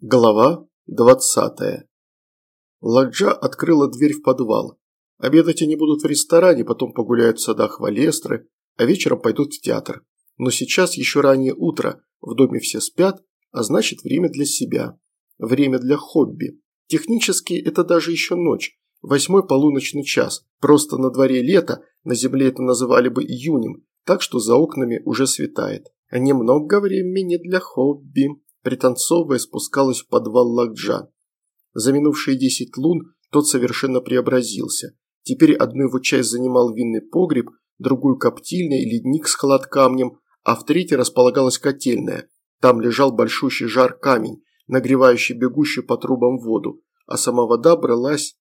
Глава 20. Ладжа открыла дверь в подвал. Обедать они будут в ресторане, потом погуляют в садах Валестры, а вечером пойдут в театр. Но сейчас еще раннее утро, в доме все спят, а значит время для себя. Время для хобби. Технически это даже еще ночь, восьмой полуночный час. Просто на дворе лето, на земле это называли бы июнем, так что за окнами уже светает. Немного времени для хобби пританцовывая, спускалась в подвал Лакджа. За минувшие десять лун тот совершенно преобразился. Теперь одну его часть занимал винный погреб, другую – коптильня и ледник с холодкамнем, а в третьей располагалась котельная. Там лежал большущий жар камень, нагревающий бегущую по трубам воду, а сама вода бралась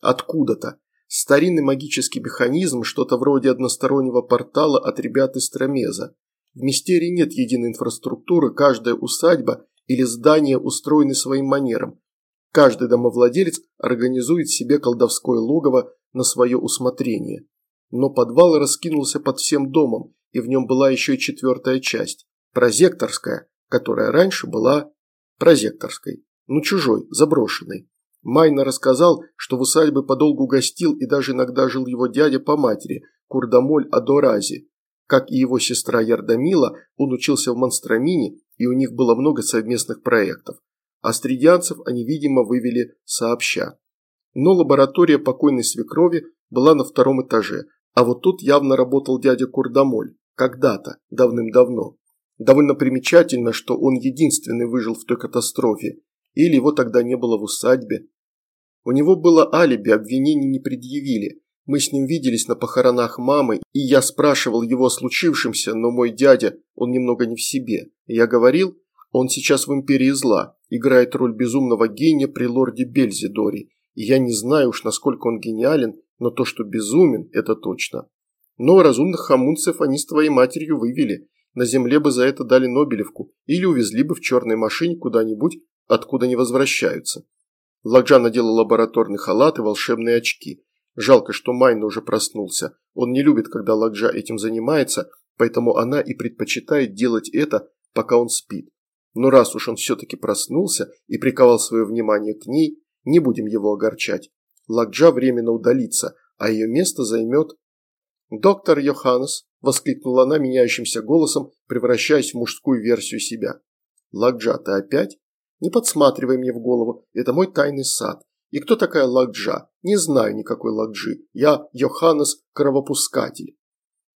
откуда-то. Старинный магический механизм, что-то вроде одностороннего портала от ребят из Тромеза. В Мистерии нет единой инфраструктуры, каждая усадьба или здание устроены своим манером. Каждый домовладелец организует себе колдовское логово на свое усмотрение. Но подвал раскинулся под всем домом, и в нем была еще и четвертая часть – прозекторская, которая раньше была прозекторской, ну чужой, заброшенной. Майна рассказал, что в усадьбе подолгу гостил и даже иногда жил его дядя по матери, Курдамоль Адорази, как и его сестра Ярдамила, он учился в Монстрамине, и у них было много совместных проектов. Астридианцев они, видимо, вывели сообща. Но лаборатория покойной свекрови была на втором этаже, а вот тут явно работал дядя Курдамоль, когда-то, давным-давно. Довольно примечательно, что он единственный выжил в той катастрофе, или его тогда не было в усадьбе. У него было алиби, обвинений не предъявили, мы с ним виделись на похоронах мамы, и я спрашивал его о случившемся, но мой дядя, он немного не в себе. Я говорил, он сейчас в империи зла, играет роль безумного гения при лорде Бельзидоре, и я не знаю уж, насколько он гениален, но то, что безумен, это точно. Но разумных хамунцев они с твоей матерью вывели. На земле бы за это дали Нобелевку или увезли бы в черной машине куда-нибудь, откуда не возвращаются. Ладжа надела лабораторный халат и волшебные очки. Жалко, что Майна уже проснулся. Он не любит, когда Ладжа этим занимается, поэтому она и предпочитает делать это, пока он спит. Но раз уж он все-таки проснулся и приковал свое внимание к ней, не будем его огорчать. Ладжа временно удалится, а ее место займет... «Доктор Йоханнес!» – воскликнула она меняющимся голосом, превращаясь в мужскую версию себя. «Ладжа, ты опять? Не подсматривай мне в голову, это мой тайный сад. И кто такая Ладжа? Не знаю никакой Ладжи. Я Йоханнес Кровопускатель.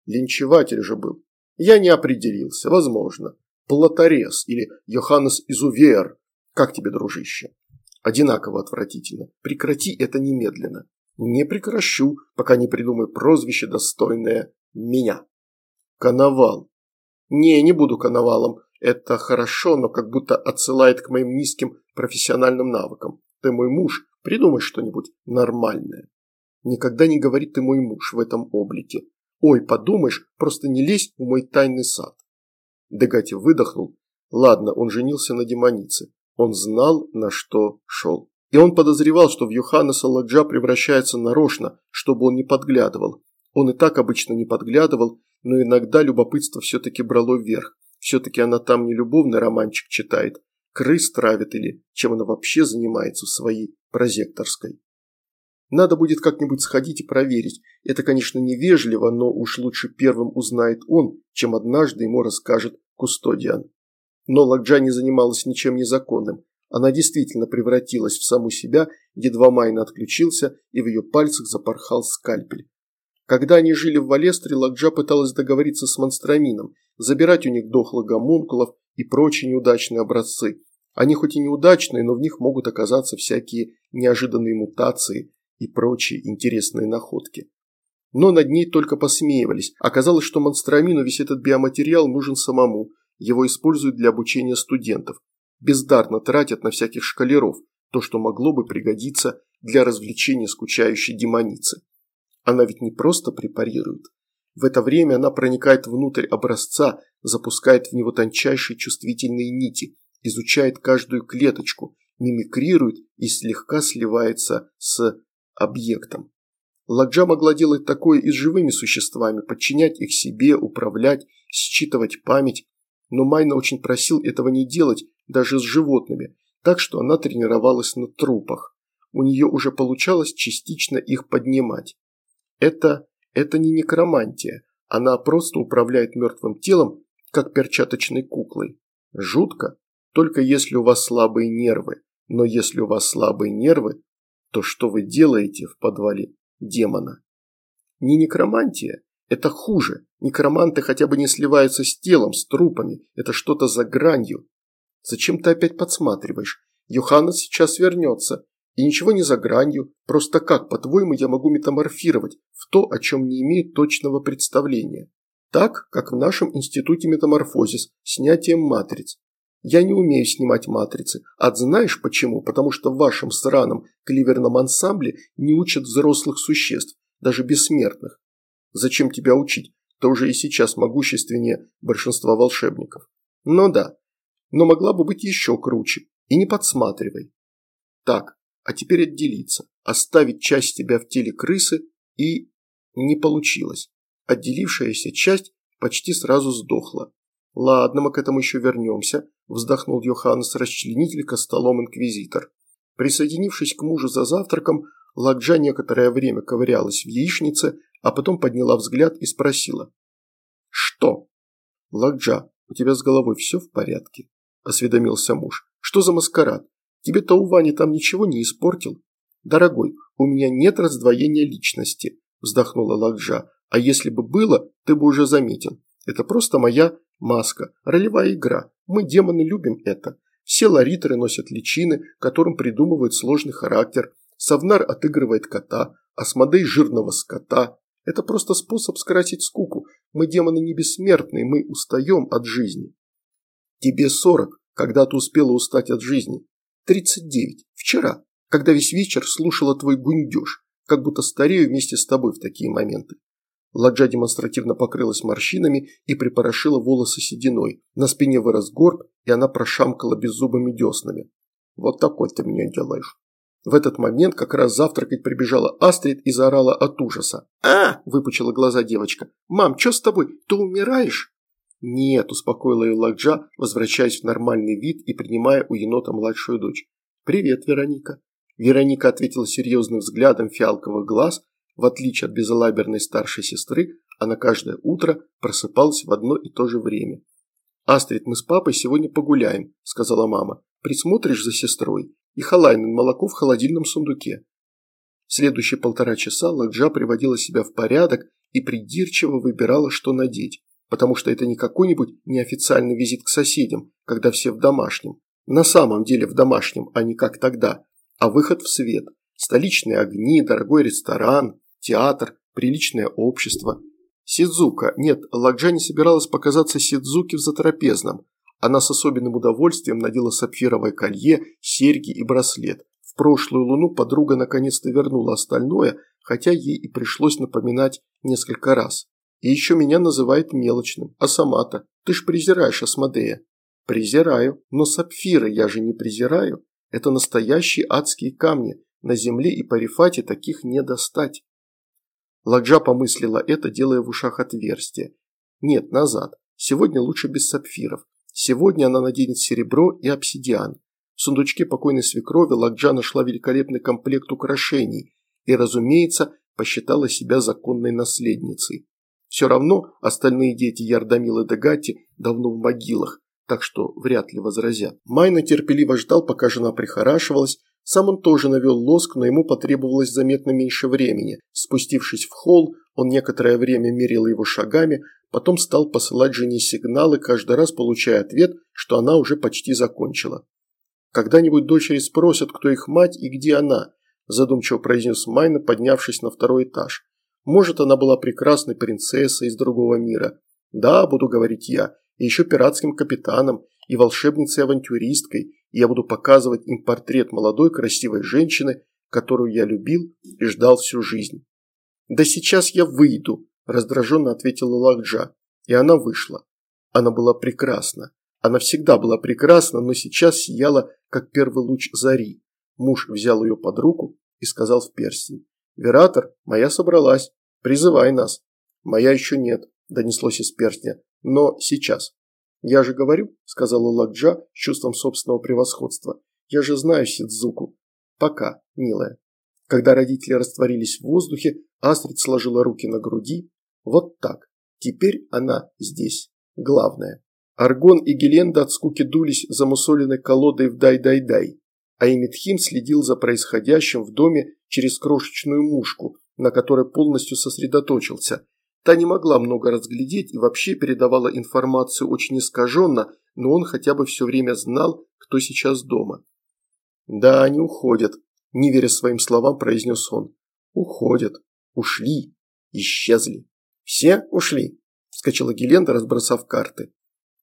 Линчеватель же был. Я не определился, возможно. Платорез или Йоханнес Изувер. Как тебе, дружище? Одинаково отвратительно. Прекрати это немедленно. Не прекращу, пока не придумаю прозвище, достойное меня. Коновал. Не, не буду коновалом. Это хорошо, но как будто отсылает к моим низким профессиональным навыкам. Ты мой муж, Придумай что-нибудь нормальное. Никогда не говори ты мой муж в этом облике. Ой, подумаешь, просто не лезь в мой тайный сад. Дегати выдохнул. Ладно, он женился на демонице. Он знал, на что шел. И он подозревал, что в Йоханнеса Ладжа превращается нарочно, чтобы он не подглядывал. Он и так обычно не подглядывал, но иногда любопытство все-таки брало вверх. Все-таки она там не любовный романчик читает, крыс травит или чем она вообще занимается в своей прозекторской. Надо будет как-нибудь сходить и проверить. Это, конечно, невежливо, но уж лучше первым узнает он, чем однажды ему расскажет Кустодиан. Но Лакджа не занималась ничем незаконным. Она действительно превратилась в саму себя, едва Майна отключился, и в ее пальцах запорхал скальпель. Когда они жили в Валестре, Лакджа пыталась договориться с Монстрамином, забирать у них дохлых гомункулов и прочие неудачные образцы, они хоть и неудачные, но в них могут оказаться всякие неожиданные мутации и прочие интересные находки. Но над ней только посмеивались. Оказалось, что монстрамину весь этот биоматериал нужен самому. Его используют для обучения студентов. Бездарно тратят на всяких шкалеров, то, что могло бы пригодиться для развлечения скучающей демоницы. Она ведь не просто препарирует. В это время она проникает внутрь образца, запускает в него тончайшие чувствительные нити – изучает каждую клеточку, мимикрирует и слегка сливается с объектом. Ладжа могла делать такое и с живыми существами, подчинять их себе, управлять, считывать память, но Майна очень просил этого не делать даже с животными, так что она тренировалась на трупах. У нее уже получалось частично их поднимать. Это, это не некромантия, она просто управляет мертвым телом, как перчаточной куклой. Жутко, только если у вас слабые нервы. Но если у вас слабые нервы, то что вы делаете в подвале демона? Не некромантия, это хуже. Некроманты хотя бы не сливаются с телом, с трупами. Это что-то за гранью. Зачем ты опять подсматриваешь? Йоханнес сейчас вернется. И ничего не за гранью. Просто как, по-твоему, я могу метаморфировать в то, о чем не имею точного представления? Так, как в нашем институте метаморфозис, снятием матриц. Я не умею снимать матрицы. А знаешь почему? Потому что в вашем сраном кливерном ансамбле не учат взрослых существ, даже бессмертных. Зачем тебя учить? Ты уже и сейчас могущественнее большинства волшебников. Ну да, но могла бы быть еще круче. И не подсматривай. Так, а теперь отделиться. Оставить часть тебя в теле крысы и... Не получилось. Отделившаяся часть почти сразу сдохла. «Ладно, мы к этому еще вернемся», – вздохнул Йоханнес, расчленитель столом инквизитор. Присоединившись к мужу за завтраком, Ладжа некоторое время ковырялась в яичнице, а потом подняла взгляд и спросила. «Что?» «Ладжа, у тебя с головой все в порядке?» – осведомился муж. «Что за маскарад? Тебе-то у Вани там ничего не испортил?» «Дорогой, у меня нет раздвоения личности», – вздохнула Ладжа. «А если бы было, ты бы уже заметил. Это просто моя маска, ролевая игра. Мы, демоны, любим это. Все ларитеры носят личины, которым придумывают сложный характер. Савнар отыгрывает кота, Асмодей – жирного скота. Это просто способ скрасить скуку. Мы, демоны, не бессмертные, мы устаем от жизни. Тебе сорок, когда ты успела устать от жизни. Тридцать девять, вчера, когда весь вечер слушала твой гундеж, как будто старею вместе с тобой в такие моменты. Ладжа демонстративно покрылась морщинами и припорошила волосы сединой. На спине вырос горб, и она прошамкала беззубыми деснами. «Вот такой ты меня делаешь». В этот момент как раз завтракать прибежала Астрид и заорала от ужаса. «А!» – выпучила глаза девочка. «Мам, что с тобой? Ты умираешь?» «Нет», – успокоила ее Ладжа, возвращаясь в нормальный вид и принимая у енота младшую дочь. «Привет, Вероника». Вероника ответила серьезным взглядом фиалковых глаз – в отличие от безалаберной старшей сестры, она каждое утро просыпалась в одно и то же время. «Астрид, мы с папой сегодня погуляем», – сказала мама. «Присмотришь за сестрой? И халайнен молоко в холодильном сундуке». Следующие полтора часа Ладжа приводила себя в порядок и придирчиво выбирала, что надеть, потому что это не какой-нибудь неофициальный визит к соседям, когда все в домашнем. На самом деле в домашнем, а не как тогда, а выход в свет. Столичные огни, дорогой ресторан, театр, приличное общество. Сидзука, нет, Ладжа не собиралась показаться Сидзуки в затрапезном. Она с особенным удовольствием надела сапфировое колье, серьги и браслет. В прошлую луну подруга наконец-то вернула остальное, хотя ей и пришлось напоминать несколько раз. И еще меня называют мелочным, а сама-то, ты ж презираешь Асмодея. Презираю, но сапфиры я же не презираю. Это настоящие адские камни, на земле и по рифате таких не достать. Ладжа помыслила это, делая в ушах отверстие. Нет, назад. Сегодня лучше без сапфиров. Сегодня она наденет серебро и обсидиан. В сундучке покойной свекрови Ладжа нашла великолепный комплект украшений и, разумеется, посчитала себя законной наследницей. Все равно остальные дети Ярдамилы Дегати давно в могилах, так что вряд ли возразят. Майна терпеливо ждал, пока жена прихорашивалась, сам он тоже навел лоск, но ему потребовалось заметно меньше времени. Спустившись в холл, он некоторое время мерил его шагами, потом стал посылать жене сигналы, каждый раз получая ответ, что она уже почти закончила. «Когда-нибудь дочери спросят, кто их мать и где она», задумчиво произнес Майна, поднявшись на второй этаж. «Может, она была прекрасной принцессой из другого мира. Да, буду говорить я, и еще пиратским капитаном, и волшебницей-авантюристкой, и я буду показывать им портрет молодой красивой женщины, которую я любил и ждал всю жизнь. «Да сейчас я выйду», – раздраженно ответила Лакджа, и она вышла. Она была прекрасна. Она всегда была прекрасна, но сейчас сияла, как первый луч зари. Муж взял ее под руку и сказал в перстень. «Вератор, моя собралась. Призывай нас». «Моя еще нет», – донеслось из перстня. «Но сейчас». «Я же говорю», – сказала Ладжа с чувством собственного превосходства, Я же знаю Сидзуку. Пока, милая. Когда родители растворились в воздухе, Астрид сложила руки на груди. Вот так. Теперь она здесь. Главное. Аргон и Геленда от скуки дулись замусоленной колодой в дай-дай-дай, а Эмитхим следил за происходящим в доме через крошечную мушку, на которой полностью сосредоточился. Та не могла много разглядеть и вообще передавала информацию очень искаженно, но он хотя бы все время знал, кто сейчас дома. «Да, они уходят», – не веря своим словам, произнес он. «Уходят. Ушли. Исчезли. Все ушли?» – вскочила Геленда, разбросав карты.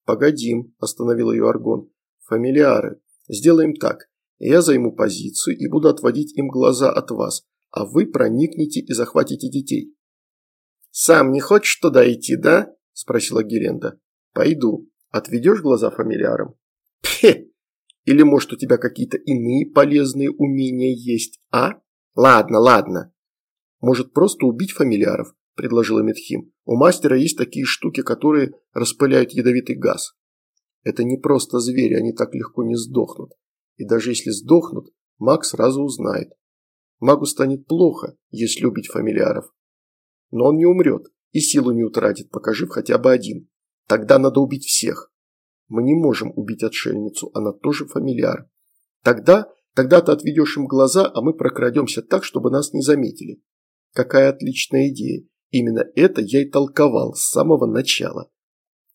«Погодим», – остановил ее Аргон. «Фамилиары. Сделаем так. Я займу позицию и буду отводить им глаза от вас, а вы проникнете и захватите детей». «Сам не хочешь туда идти, да?» – спросила Геленда. «Пойду. Отведешь глаза фамилиарам?» «Пхе! Или, может, у тебя какие-то иные полезные умения есть, а? Ладно, ладно. Может, просто убить фамилиаров?» – предложила Медхим. «У мастера есть такие штуки, которые распыляют ядовитый газ. Это не просто звери, они так легко не сдохнут. И даже если сдохнут, маг сразу узнает. Магу станет плохо, если убить фамилиаров. Но он не умрет и силу не утратит, пока жив хотя бы один. Тогда надо убить всех. Мы не можем убить отшельницу, она тоже фамильяр. Тогда, тогда ты отведешь им глаза, а мы прокрадемся так, чтобы нас не заметили. Какая отличная идея. Именно это я и толковал с самого начала.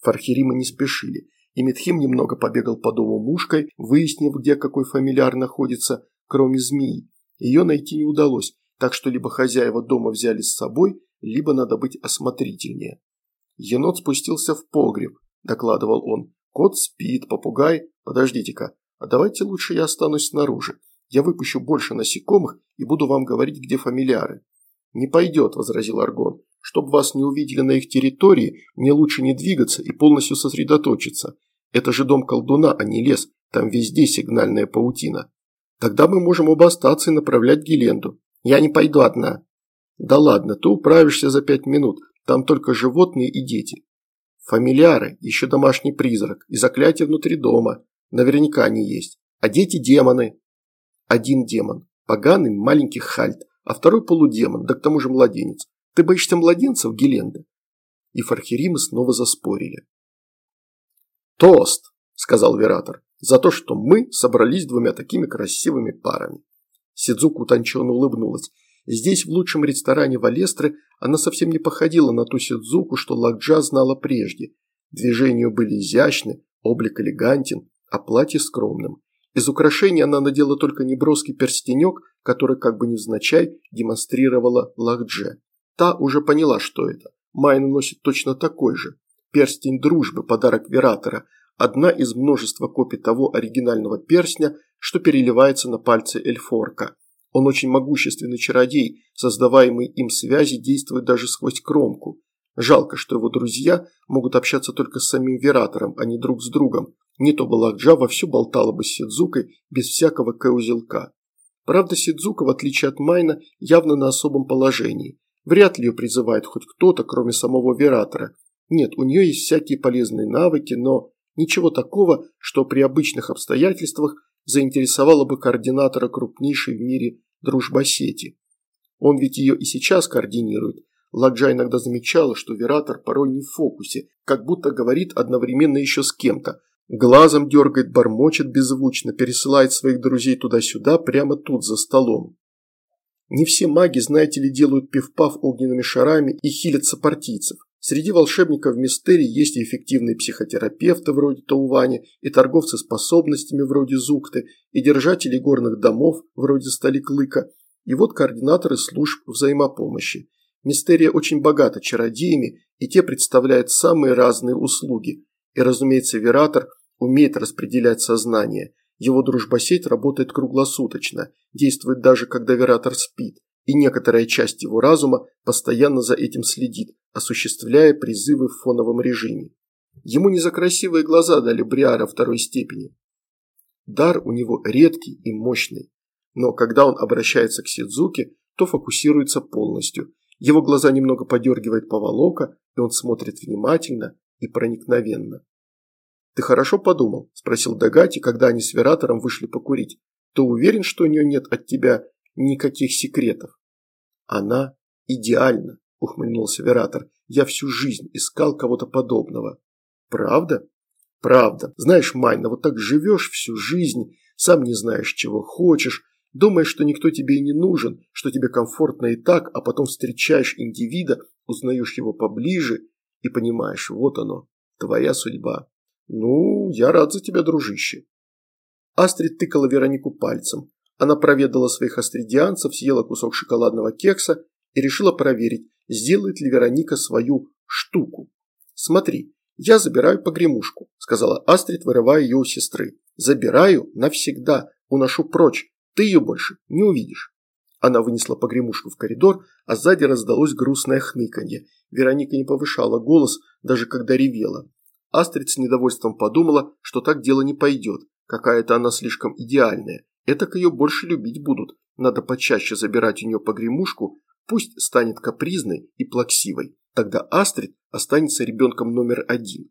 Фархиримы не спешили, и Митхим немного побегал по дому мушкой, выяснив, где какой фамильяр находится, кроме змеи. Ее найти не удалось, так что либо хозяева дома взяли с собой, либо надо быть осмотрительнее. Енот спустился в погреб, докладывал он. Кот спит, попугай. Подождите-ка, а давайте лучше я останусь снаружи. Я выпущу больше насекомых и буду вам говорить, где фамильяры. Не пойдет, возразил Аргон. Чтоб вас не увидели на их территории, мне лучше не двигаться и полностью сосредоточиться. Это же дом колдуна, а не лес, там везде сигнальная паутина. Тогда мы можем оба остаться и направлять Геленду. Я не пойду одна. Да ладно, ты управишься за пять минут, там только животные и дети. Фамильяры, еще домашний призрак и заклятие внутри дома. Наверняка они есть. А дети демоны. Один демон. Поганый маленький хальт, а второй полудемон, да к тому же младенец. Ты боишься младенцев, Геленда? И фархеримы снова заспорили. «Тост!» – сказал Вератор. «За то, что мы собрались двумя такими красивыми парами». Сидзуку утонченно улыбнулась. Здесь, в лучшем ресторане Валестры, она совсем не походила на ту Сидзуку, что Лакджа знала прежде. Движения были изящны, облик элегантен, а платье скромным. Из украшений она надела только неброский перстенек, который как бы невзначай демонстрировала Лахдже. Та уже поняла, что это. Майна носит точно такой же. Перстень дружбы, подарок Вератора, одна из множества копий того оригинального перстня, что переливается на пальце Эльфорка. Он очень могущественный чародей, создаваемые им связи действуют даже сквозь кромку. Жалко, что его друзья могут общаться только с самим Вератором, а не друг с другом. Не то Балакджа вовсю болтала бы с Сидзукой без всякого каузелка. Правда, Сидзука, в отличие от Майна, явно на особом положении. Вряд ли ее призывает хоть кто-то, кроме самого Вератора. Нет, у нее есть всякие полезные навыки, но ничего такого, что при обычных обстоятельствах заинтересовало бы координатора крупнейшей в мире дружбосети. Он ведь ее и сейчас координирует. Ладжа иногда замечала, что Вератор порой не в фокусе, как будто говорит одновременно еще с кем-то. Глазом дергает, бормочет беззвучно, пересылает своих друзей туда-сюда, прямо тут, за столом. Не все маги, знаете ли, делают пивпав огненными шарами и хилят сопартийцев. Среди волшебников мистерий есть и эффективные психотерапевты вроде Таувани, и торговцы способностями вроде Зукты, и держатели горных домов вроде Сталиклыка, и вот координаторы служб взаимопомощи. Мистерия очень богата чародеями, и те представляют самые разные услуги. И, разумеется, Вератор умеет распределять сознание. Его дружбосеть работает круглосуточно, действует даже когда Вератор спит и некоторая часть его разума постоянно за этим следит, осуществляя призывы в фоновом режиме. Ему не за красивые глаза дали Бриара второй степени. Дар у него редкий и мощный, но когда он обращается к Сидзуке, то фокусируется полностью. Его глаза немного подергивает поволока, и он смотрит внимательно и проникновенно. «Ты хорошо подумал?» – спросил Дагати, когда они с Вератором вышли покурить. «Ты уверен, что у нее нет от тебя никаких секретов?» «Она идеальна», – ухмыльнулся Вератор. «Я всю жизнь искал кого-то подобного». «Правда?» «Правда. Знаешь, Майна, вот так живешь всю жизнь, сам не знаешь, чего хочешь, думаешь, что никто тебе и не нужен, что тебе комфортно и так, а потом встречаешь индивида, узнаешь его поближе и понимаешь, вот оно, твоя судьба». «Ну, я рад за тебя, дружище». Астрид тыкала Веронику пальцем. Она проведала своих астридианцев, съела кусок шоколадного кекса и решила проверить, сделает ли Вероника свою штуку. «Смотри, я забираю погремушку», – сказала Астрид, вырывая ее у сестры. «Забираю навсегда, уношу прочь, ты ее больше не увидишь». Она вынесла погремушку в коридор, а сзади раздалось грустное хныканье. Вероника не повышала голос, даже когда ревела. Астрид с недовольством подумала, что так дело не пойдет. Какая-то она слишком идеальная. Этак ее больше любить будут. Надо почаще забирать у нее погремушку, пусть станет капризной и плаксивой. Тогда Астрид останется ребенком номер один.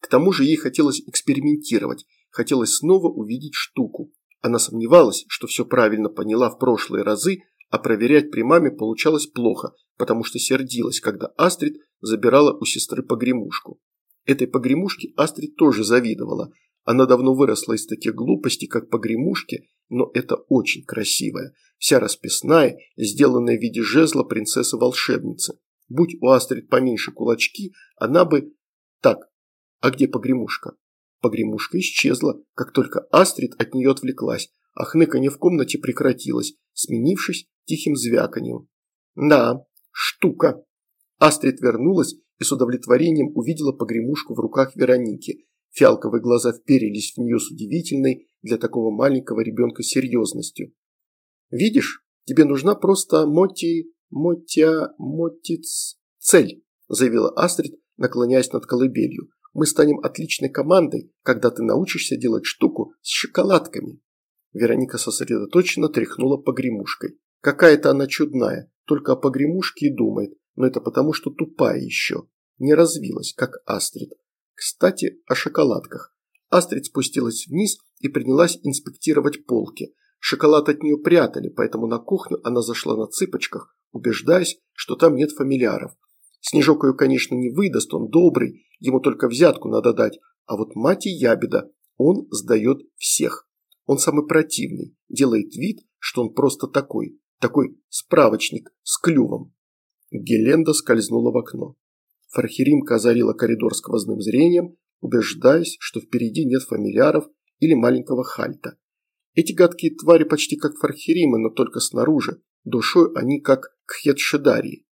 К тому же ей хотелось экспериментировать, хотелось снова увидеть штуку. Она сомневалась, что все правильно поняла в прошлые разы, а проверять при маме получалось плохо, потому что сердилась, когда Астрид забирала у сестры погремушку. Этой погремушке Астрид тоже завидовала. Она давно выросла из таких глупостей, как погремушки, но это очень красивая. Вся расписная, сделанная в виде жезла принцессы-волшебницы. Будь у Астрид поменьше кулачки, она бы... Так, а где погремушка? Погремушка исчезла, как только Астрид от нее отвлеклась, а хныканье в комнате прекратилось, сменившись тихим звяканием. Да, штука. Астрид вернулась и с удовлетворением увидела погремушку в руках Вероники. Фиалковые глаза вперились в нее с удивительной для такого маленького ребенка серьезностью. «Видишь, тебе нужна просто моти... мотя... мотиц... цель», заявила Астрид, наклоняясь над колыбелью. «Мы станем отличной командой, когда ты научишься делать штуку с шоколадками». Вероника сосредоточенно тряхнула погремушкой. Какая-то она чудная, только о погремушке и думает но это потому, что тупая еще, не развилась, как Астрид. Кстати, о шоколадках. Астрид спустилась вниз и принялась инспектировать полки. Шоколад от нее прятали, поэтому на кухню она зашла на цыпочках, убеждаясь, что там нет фамильяров. Снежок ее, конечно, не выдаст, он добрый, ему только взятку надо дать, а вот мать и ябеда, он сдает всех. Он самый противный, делает вид, что он просто такой, такой справочник с клювом. Геленда скользнула в окно. Фархиримка озарила коридор сквозным зрением, убеждаясь, что впереди нет фамильяров или маленького хальта. Эти гадкие твари почти как фархиримы, но только снаружи, душой они как кхетшедарии.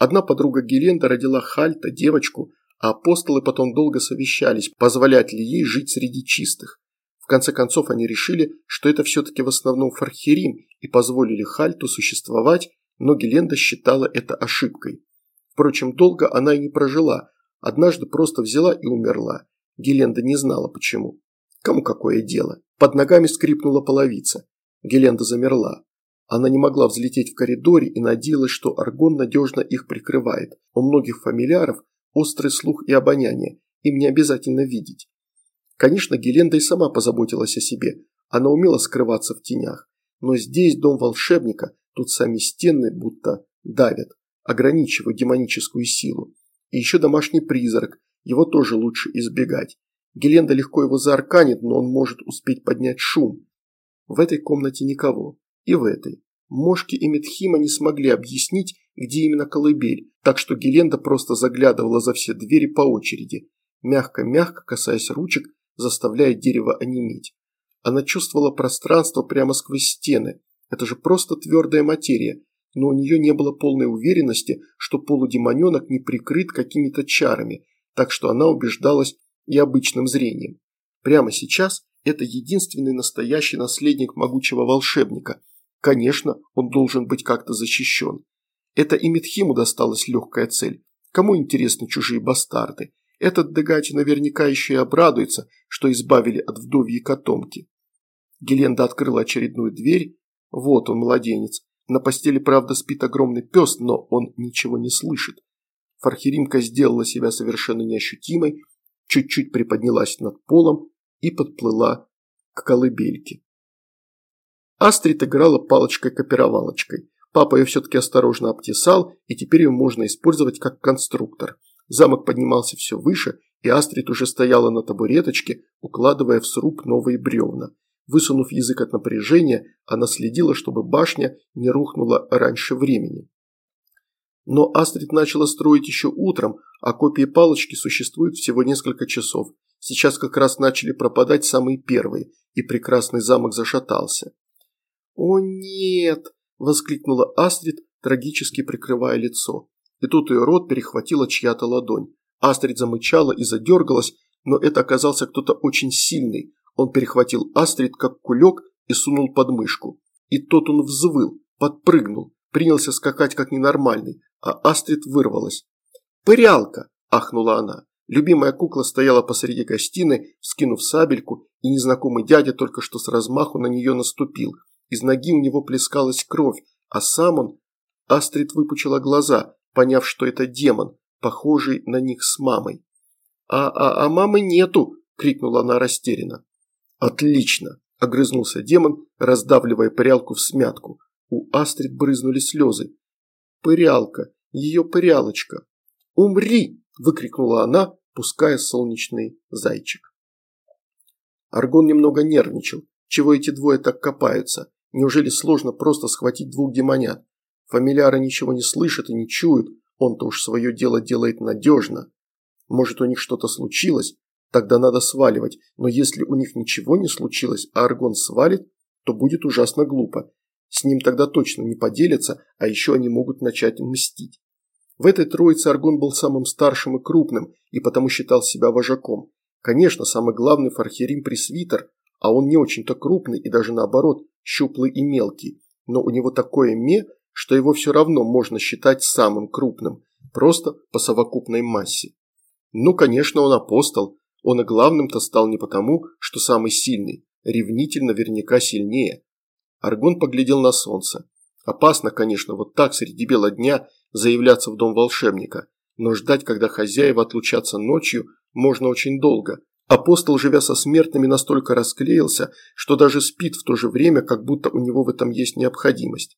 Одна подруга Геленда родила хальта, девочку, а апостолы потом долго совещались, позволять ли ей жить среди чистых. В конце концов они решили, что это все-таки в основном фархирим и позволили хальту существовать но Геленда считала это ошибкой. Впрочем, долго она и не прожила, однажды просто взяла и умерла. Геленда не знала почему. Кому какое дело? Под ногами скрипнула половица. Геленда замерла. Она не могла взлететь в коридоре и надеялась, что аргон надежно их прикрывает. У многих фамильяров острый слух и обоняние, им не обязательно видеть. Конечно, Геленда и сама позаботилась о себе, она умела скрываться в тенях. Но здесь дом волшебника, Тут сами стены будто давят, ограничивают демоническую силу. И еще домашний призрак, его тоже лучше избегать. Геленда легко его заарканит, но он может успеть поднять шум. В этой комнате никого. И в этой. Мошки и Медхима не смогли объяснить, где именно колыбель, так что Геленда просто заглядывала за все двери по очереди, мягко-мягко касаясь ручек, заставляя дерево онеметь. Она чувствовала пространство прямо сквозь стены, это же просто твердая материя, но у нее не было полной уверенности, что полудемоненок не прикрыт какими-то чарами, так что она убеждалась и обычным зрением. Прямо сейчас это единственный настоящий наследник могучего волшебника. Конечно, он должен быть как-то защищен. Это и Митхиму досталась легкая цель. Кому интересны чужие бастарды? Этот Дегати наверняка еще и обрадуется, что избавили от вдовьей котомки. Геленда открыла очередную дверь вот он, младенец. На постели, правда, спит огромный пес, но он ничего не слышит. Фархиримка сделала себя совершенно неощутимой, чуть-чуть приподнялась над полом и подплыла к колыбельке. Астрид играла палочкой-копировалочкой. Папа ее все-таки осторожно обтесал, и теперь ее можно использовать как конструктор. Замок поднимался все выше, и Астрид уже стояла на табуреточке, укладывая в сруб новые бревна. Высунув язык от напряжения, она следила, чтобы башня не рухнула раньше времени. Но Астрид начала строить еще утром, а копии палочки существуют всего несколько часов. Сейчас как раз начали пропадать самые первые, и прекрасный замок зашатался. «О нет!» – воскликнула Астрид, трагически прикрывая лицо. И тут ее рот перехватила чья-то ладонь. Астрид замычала и задергалась, но это оказался кто-то очень сильный. Он перехватил Астрид как кулек и сунул под мышку. И тот он взвыл, подпрыгнул, принялся скакать как ненормальный, а Астрид вырвалась. «Пырялка!» – ахнула она. Любимая кукла стояла посреди гостиной, скинув сабельку, и незнакомый дядя только что с размаху на нее наступил. Из ноги у него плескалась кровь, а сам он... Астрид выпучила глаза, поняв, что это демон, похожий на них с мамой. «А, а, а мамы нету!» – крикнула она растерянно. «Отлично!» – огрызнулся демон, раздавливая пырялку в смятку. У Астрид брызнули слезы. «Пырялка! Ее пырялочка!» «Умри!» – выкрикнула она, пуская солнечный зайчик. Аргон немного нервничал. Чего эти двое так копаются? Неужели сложно просто схватить двух демонят? Фамильяры ничего не слышат и не чуют, он-то уж свое дело делает надежно. Может, у них что-то случилось? Тогда надо сваливать, но если у них ничего не случилось, а Аргон свалит, то будет ужасно глупо. С ним тогда точно не поделятся, а еще они могут начать мстить. В этой троице Аргон был самым старшим и крупным, и потому считал себя вожаком. Конечно, самый главный Фархерим Пресвитер, а он не очень-то крупный и даже наоборот, щуплый и мелкий, но у него такое ме, что его все равно можно считать самым крупным, просто по совокупной массе. Ну, конечно, он апостол, он и главным-то стал не потому, что самый сильный, ревнитель наверняка сильнее. Аргон поглядел на солнце. Опасно, конечно, вот так среди бела дня заявляться в дом волшебника, но ждать, когда хозяева отлучатся ночью, можно очень долго. Апостол, живя со смертными, настолько расклеился, что даже спит в то же время, как будто у него в этом есть необходимость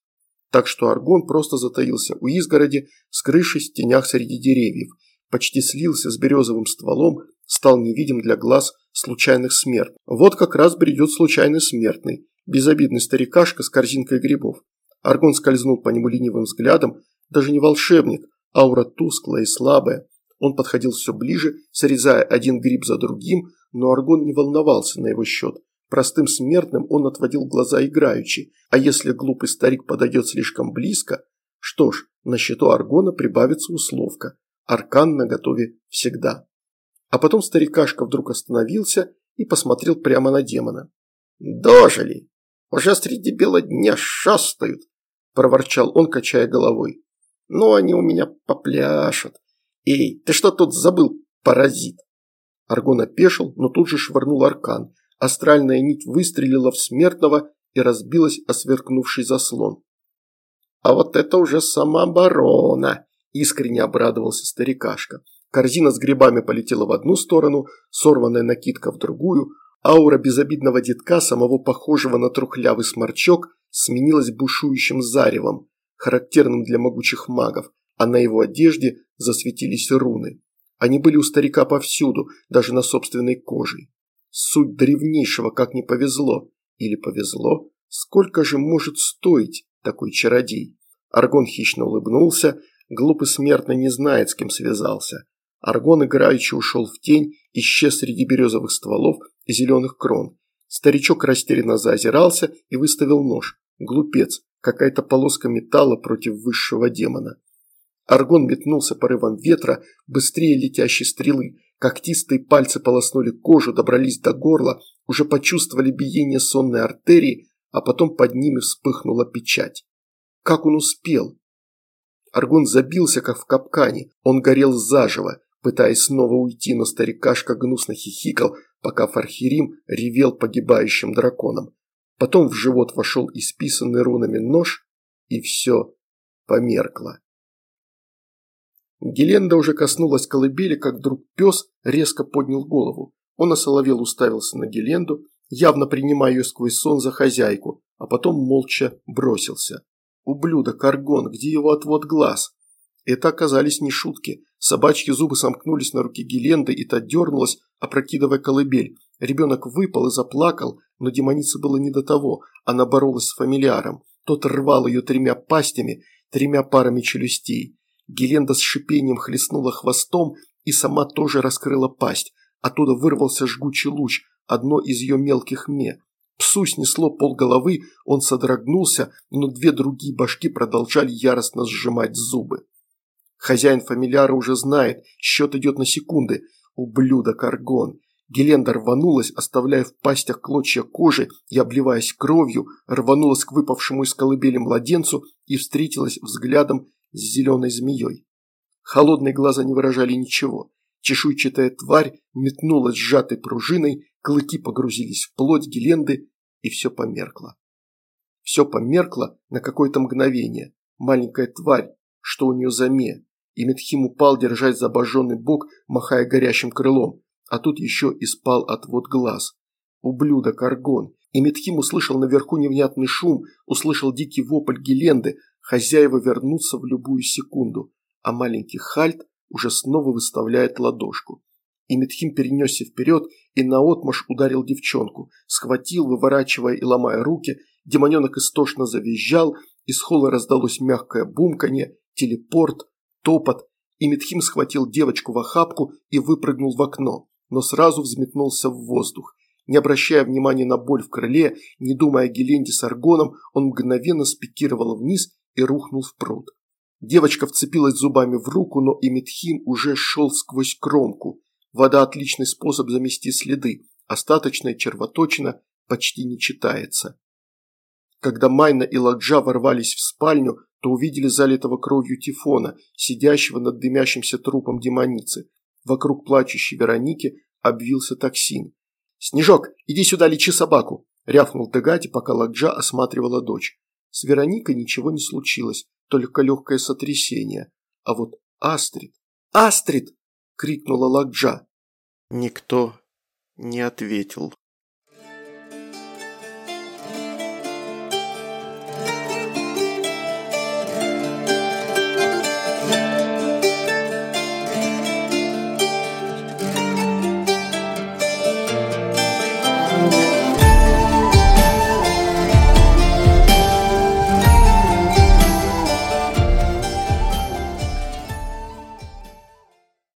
так что Аргон просто затаился у изгороди, скрывшись в тенях среди деревьев, почти слился с березовым стволом, стал невидим для глаз случайных смертных. Вот как раз бредет случайный смертный, безобидный старикашка с корзинкой грибов. Аргон скользнул по нему ленивым взглядом, даже не волшебник, аура тусклая и слабая. Он подходил все ближе, срезая один гриб за другим, но Аргон не волновался на его счет. Простым смертным он отводил глаза играючи, а если глупый старик подойдет слишком близко, что ж, на счету Аргона прибавится условка. Аркан наготове всегда. А потом старикашка вдруг остановился и посмотрел прямо на демона. «Дожили! Уже среди бела дня шастают!» – проворчал он, качая головой. «Ну, они у меня попляшут. Эй, ты что тут забыл, паразит?» Аргон опешил, но тут же швырнул аркан, Астральная нить выстрелила в смертного и разбилась о сверкнувший заслон. «А вот это уже самооборона!» – искренне обрадовался старикашка. Корзина с грибами полетела в одну сторону, сорванная накидка в другую, аура безобидного детка, самого похожего на трухлявый сморчок, сменилась бушующим заревом, характерным для могучих магов, а на его одежде засветились руны. Они были у старика повсюду, даже на собственной коже. Суть древнейшего как не повезло. Или повезло? Сколько же может стоить такой чародей? Аргон хищно улыбнулся. Глупый смертный не знает, с кем связался. Аргон играючи ушел в тень, исчез среди березовых стволов зеленых крон. Старичок растерянно заозирался и выставил нож. Глупец, какая-то полоска металла против высшего демона. Аргон метнулся порывом ветра, быстрее летящей стрелы, Когтистые пальцы полоснули кожу, добрались до горла, уже почувствовали биение сонной артерии, а потом под ними вспыхнула печать. Как он успел? Аргон забился, как в капкане, он горел заживо, пытаясь снова уйти, но старикашка гнусно хихикал, пока Фархирим ревел погибающим драконом. Потом в живот вошел исписанный рунами нож, и все померкло. Геленда уже коснулась колыбели, как вдруг пес резко поднял голову. Он осоловел уставился на Геленду, явно принимая ее сквозь сон за хозяйку, а потом молча бросился. Ублюдок, Аргон, где его отвод глаз? Это оказались не шутки. Собачьи зубы сомкнулись на руке Геленды, и та дернулась, опрокидывая колыбель. Ребенок выпал и заплакал, но демонице было не до того. Она боролась с фамильяром. Тот рвал ее тремя пастями, тремя парами челюстей. Геленда с шипением хлестнула хвостом и сама тоже раскрыла пасть. Оттуда вырвался жгучий луч, одно из ее мелких ме. Псу снесло полголовы, он содрогнулся, но две другие башки продолжали яростно сжимать зубы. Хозяин фамильяра уже знает, счет идет на секунды. Ублюдок Аргон. Геленда рванулась, оставляя в пастях клочья кожи и обливаясь кровью, рванулась к выпавшему из колыбели младенцу и встретилась взглядом с зеленой змеей. Холодные глаза не выражали ничего. Чешуйчатая тварь метнулась сжатой пружиной, клыки погрузились в плоть Геленды, и все померкло. Все померкло на какое-то мгновение. Маленькая тварь, что у нее за ме, и Медхим упал, держась за обожженный бок, махая горящим крылом, а тут еще и спал отвод глаз. Ублюдок Аргон. И Медхим услышал наверху невнятный шум, услышал дикий вопль Геленды, хозяева вернутся в любую секунду, а маленький Хальт уже снова выставляет ладошку. И Медхим перенесся вперед и наотмашь ударил девчонку, схватил, выворачивая и ломая руки, демоненок истошно завизжал, из холла раздалось мягкое бумканье, телепорт, топот, и Митхим схватил девочку в охапку и выпрыгнул в окно, но сразу взметнулся в воздух. Не обращая внимания на боль в крыле, не думая о Геленде с аргоном, он мгновенно спикировал вниз и рухнул в пруд. Девочка вцепилась зубами в руку, но и Митхим уже шел сквозь кромку. Вода – отличный способ замести следы, остаточная червоточина почти не читается. Когда Майна и Ладжа ворвались в спальню, то увидели залитого кровью Тифона, сидящего над дымящимся трупом демоницы. Вокруг плачущей Вероники обвился токсин. «Снежок, иди сюда, лечи собаку!» – рявкнул Дегати, пока Ладжа осматривала дочь. С Вероникой ничего не случилось, только легкое сотрясение. А вот Астрид... «Астрид!» – крикнула Ладжа. Никто не ответил.